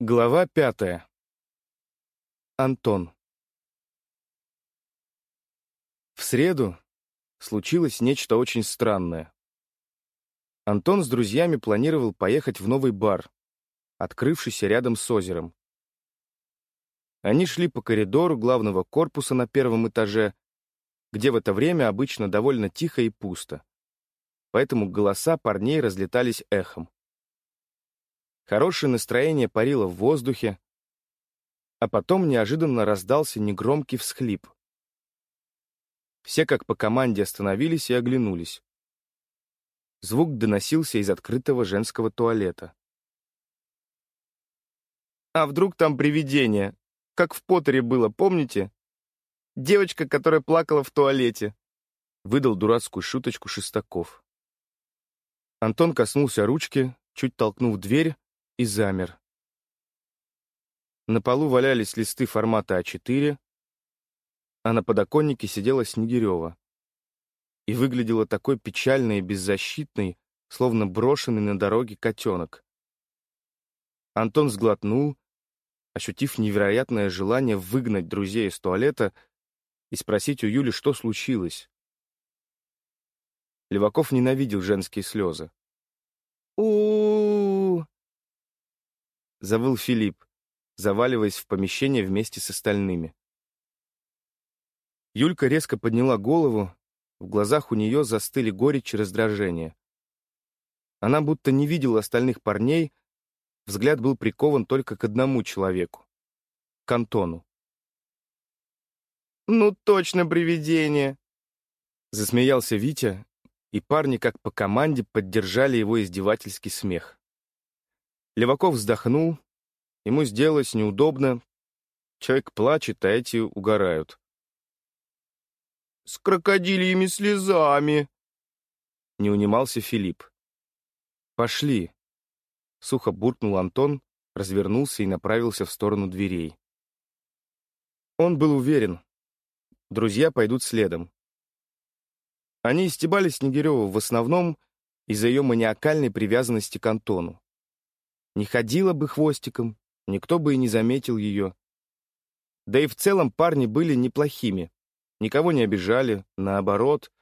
Глава пятая. Антон. В среду случилось нечто очень странное. Антон с друзьями планировал поехать в новый бар, открывшийся рядом с озером. Они шли по коридору главного корпуса на первом этаже, где в это время обычно довольно тихо и пусто. Поэтому голоса парней разлетались эхом. Хорошее настроение парило в воздухе, а потом неожиданно раздался негромкий всхлип. Все как по команде остановились и оглянулись. Звук доносился из открытого женского туалета. «А вдруг там привидение? Как в Поттере было, помните? Девочка, которая плакала в туалете», — выдал дурацкую шуточку Шестаков. Антон коснулся ручки, чуть толкнув дверь, и замер. На полу валялись листы формата А4, а на подоконнике сидела Снегирева. И выглядела такой печальной и беззащитной, словно брошенный на дороге котенок. Антон сглотнул, ощутив невероятное желание выгнать друзей из туалета и спросить у Юли, что случилось. Леваков ненавидел женские слезы. у, завыл Филипп, заваливаясь в помещение вместе с остальными. Юлька резко подняла голову, в глазах у нее застыли горечь и раздражение. Она будто не видела остальных парней, взгляд был прикован только к одному человеку — к Антону. «Ну точно привидение!» Засмеялся Витя, и парни, как по команде, поддержали его издевательский смех. Леваков вздохнул. Ему сделалось неудобно. Человек плачет, а эти угорают. «С крокодильями слезами!» Не унимался Филипп. «Пошли!» Сухо буркнул Антон, развернулся и направился в сторону дверей. Он был уверен. Друзья пойдут следом. Они истебали Снегиреву в основном из-за ее маниакальной привязанности к Антону. Не ходила бы хвостиком, никто бы и не заметил ее. Да и в целом парни были неплохими, никого не обижали, наоборот.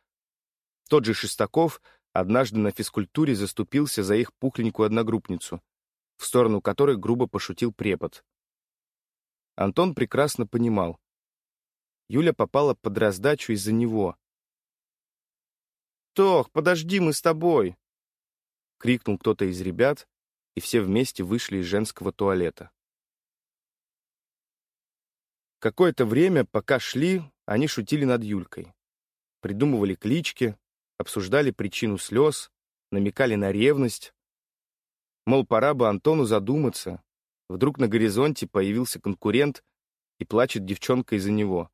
Тот же Шестаков однажды на физкультуре заступился за их пухленькую одногруппницу, в сторону которой грубо пошутил препод. Антон прекрасно понимал. Юля попала под раздачу из-за него. «Тох, подожди, мы с тобой!» — крикнул кто-то из ребят, и все вместе вышли из женского туалета. Какое-то время, пока шли, они шутили над Юлькой. Придумывали клички, обсуждали причину слез, намекали на ревность. Мол, пора бы Антону задуматься. Вдруг на горизонте появился конкурент и плачет девчонка из-за него.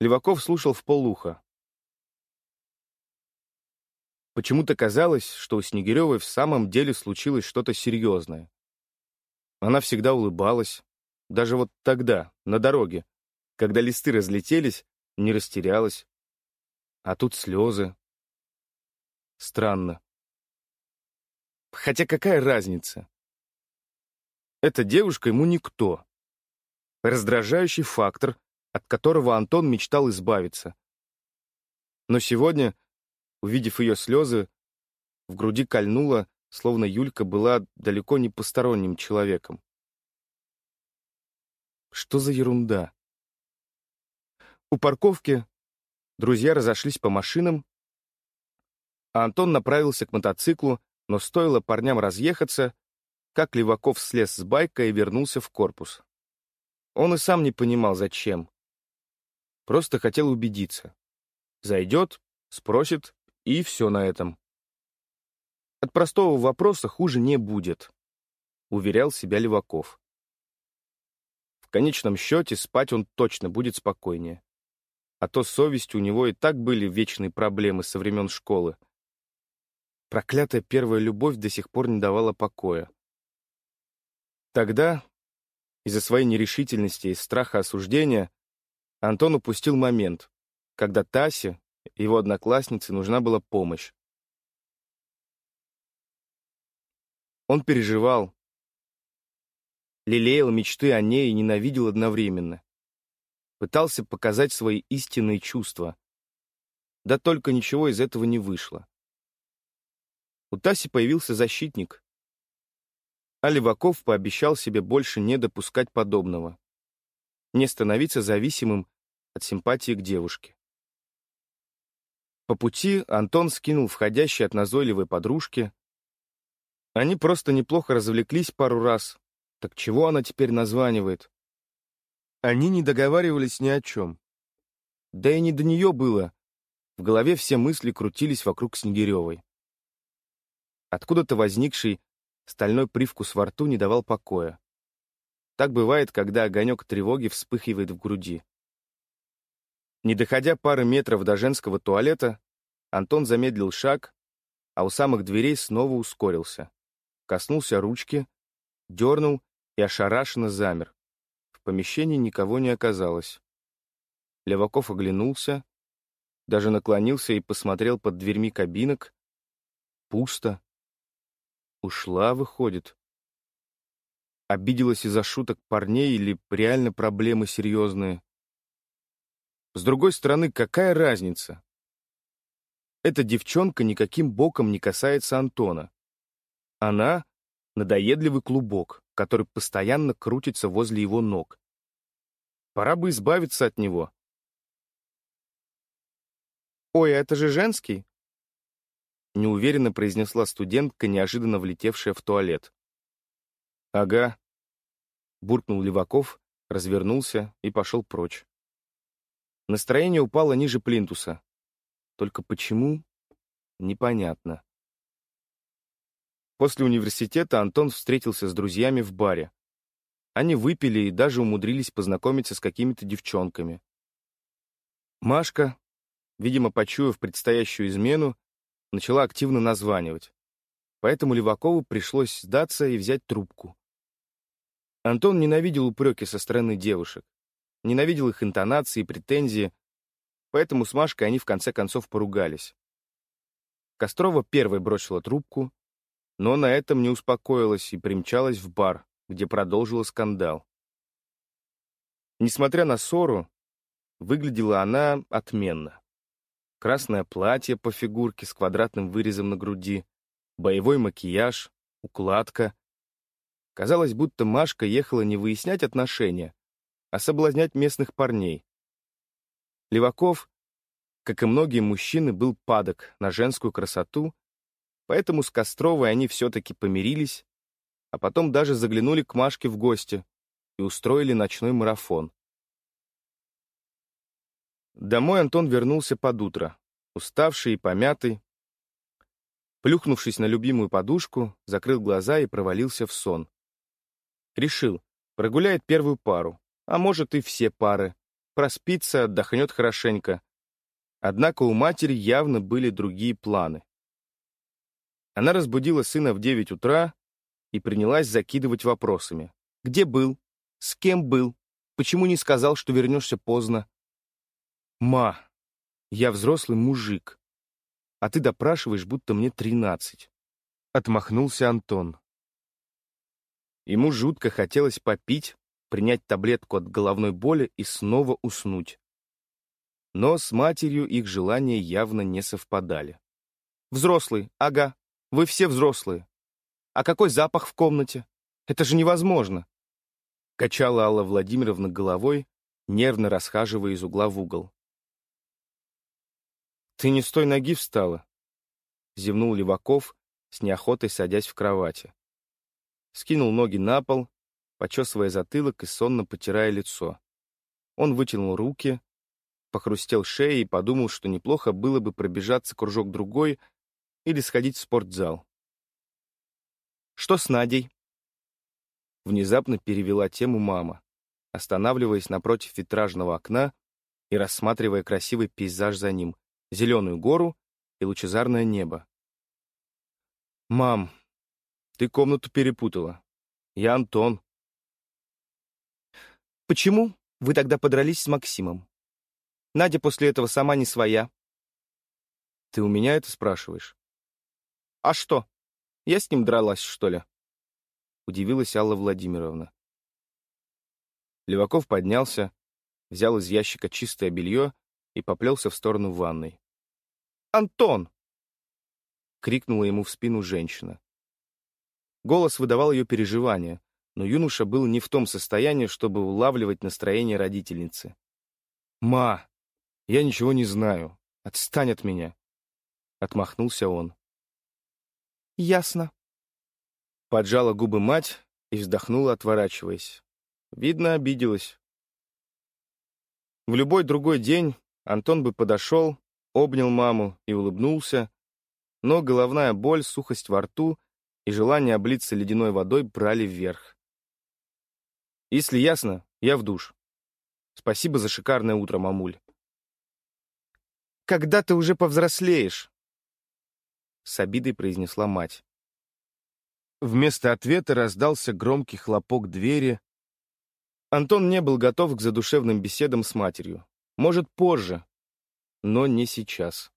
Леваков слушал в полуха. Почему-то казалось, что у Снегиревой в самом деле случилось что-то серьезное. Она всегда улыбалась, даже вот тогда, на дороге, когда листы разлетелись, не растерялась. А тут слезы. Странно. Хотя какая разница? Эта девушка ему никто. Раздражающий фактор, от которого Антон мечтал избавиться. Но сегодня Увидев ее слезы, в груди кольнуло, словно Юлька была далеко не посторонним человеком. Что за ерунда? У парковки друзья разошлись по машинам, а Антон направился к мотоциклу, но стоило парням разъехаться, как Леваков слез с байка и вернулся в корпус. Он и сам не понимал, зачем. Просто хотел убедиться. Зайдет, спросит, и все на этом. От простого вопроса хуже не будет, уверял себя Леваков. В конечном счете спать он точно будет спокойнее. А то с совестью у него и так были вечные проблемы со времен школы. Проклятая первая любовь до сих пор не давала покоя. Тогда, из-за своей нерешительности и страха осуждения, Антон упустил момент, когда Тасе, его однокласснице нужна была помощь. Он переживал, лелеял мечты о ней и ненавидел одновременно. Пытался показать свои истинные чувства. Да только ничего из этого не вышло. У Таси появился защитник. А Леваков пообещал себе больше не допускать подобного. Не становиться зависимым от симпатии к девушке. По пути Антон скинул входящий от назойливой подружки. Они просто неплохо развлеклись пару раз. Так чего она теперь названивает? Они не договаривались ни о чем. Да и не до нее было. В голове все мысли крутились вокруг Снегиревой. Откуда-то возникший стальной привкус во рту не давал покоя. Так бывает, когда огонек тревоги вспыхивает в груди. Не доходя пары метров до женского туалета, Антон замедлил шаг, а у самых дверей снова ускорился. Коснулся ручки, дернул и ошарашенно замер. В помещении никого не оказалось. Леваков оглянулся, даже наклонился и посмотрел под дверьми кабинок. Пусто. Ушла, выходит. Обиделась из-за шуток парней или реально проблемы серьезные? С другой стороны, какая разница? Эта девчонка никаким боком не касается Антона. Она — надоедливый клубок, который постоянно крутится возле его ног. Пора бы избавиться от него. «Ой, а это же женский?» неуверенно произнесла студентка, неожиданно влетевшая в туалет. «Ага», — буркнул Леваков, развернулся и пошел прочь. Настроение упало ниже плинтуса. Только почему? Непонятно. После университета Антон встретился с друзьями в баре. Они выпили и даже умудрились познакомиться с какими-то девчонками. Машка, видимо, почуяв предстоящую измену, начала активно названивать. Поэтому Левакову пришлось сдаться и взять трубку. Антон ненавидел упреки со стороны девушек, ненавидел их интонации и претензии, поэтому с Машкой они в конце концов поругались. Кострова первой бросила трубку, но на этом не успокоилась и примчалась в бар, где продолжила скандал. Несмотря на ссору, выглядела она отменно красное платье по фигурке с квадратным вырезом на груди, боевой макияж, укладка. Казалось, будто Машка ехала не выяснять отношения, а соблазнять местных парней. Леваков, как и многие мужчины, был падок на женскую красоту, поэтому с Костровой они все-таки помирились, а потом даже заглянули к Машке в гости и устроили ночной марафон. Домой Антон вернулся под утро, уставший и помятый. Плюхнувшись на любимую подушку, закрыл глаза и провалился в сон. Решил, прогуляет первую пару, а может и все пары, проспится, отдохнет хорошенько. Однако у матери явно были другие планы. Она разбудила сына в девять утра и принялась закидывать вопросами. «Где был? С кем был? Почему не сказал, что вернешься поздно?» «Ма, я взрослый мужик, а ты допрашиваешь, будто мне тринадцать. Отмахнулся Антон. Ему жутко хотелось попить, принять таблетку от головной боли и снова уснуть. Но с матерью их желания явно не совпадали. «Взрослый, ага, вы все взрослые. А какой запах в комнате? Это же невозможно!» Качала Алла Владимировна головой, нервно расхаживая из угла в угол. «Ты не с той ноги встала?» — зевнул Леваков, с неохотой садясь в кровати. Скинул ноги на пол, почесывая затылок и сонно потирая лицо. Он вытянул руки, похрустел шеей и подумал, что неплохо было бы пробежаться кружок-другой или сходить в спортзал. «Что с Надей?» Внезапно перевела тему мама, останавливаясь напротив витражного окна и рассматривая красивый пейзаж за ним, зеленую гору и лучезарное небо. «Мам, ты комнату перепутала. Я Антон». «Почему вы тогда подрались с Максимом? Надя после этого сама не своя». «Ты у меня это спрашиваешь?» «А что, я с ним дралась, что ли?» Удивилась Алла Владимировна. Леваков поднялся, взял из ящика чистое белье и поплелся в сторону ванной. «Антон!» — крикнула ему в спину женщина. Голос выдавал ее переживания, но юноша был не в том состоянии, чтобы улавливать настроение родительницы. «Ма, я ничего не знаю. Отстань от меня!» — отмахнулся он. «Ясно». Поджала губы мать и вздохнула, отворачиваясь. Видно, обиделась. В любой другой день Антон бы подошел, обнял маму и улыбнулся, но головная боль, сухость во рту и желание облиться ледяной водой брали вверх. Если ясно, я в душ. Спасибо за шикарное утро, мамуль. Когда ты уже повзрослеешь? С обидой произнесла мать. Вместо ответа раздался громкий хлопок двери. Антон не был готов к задушевным беседам с матерью. Может, позже, но не сейчас.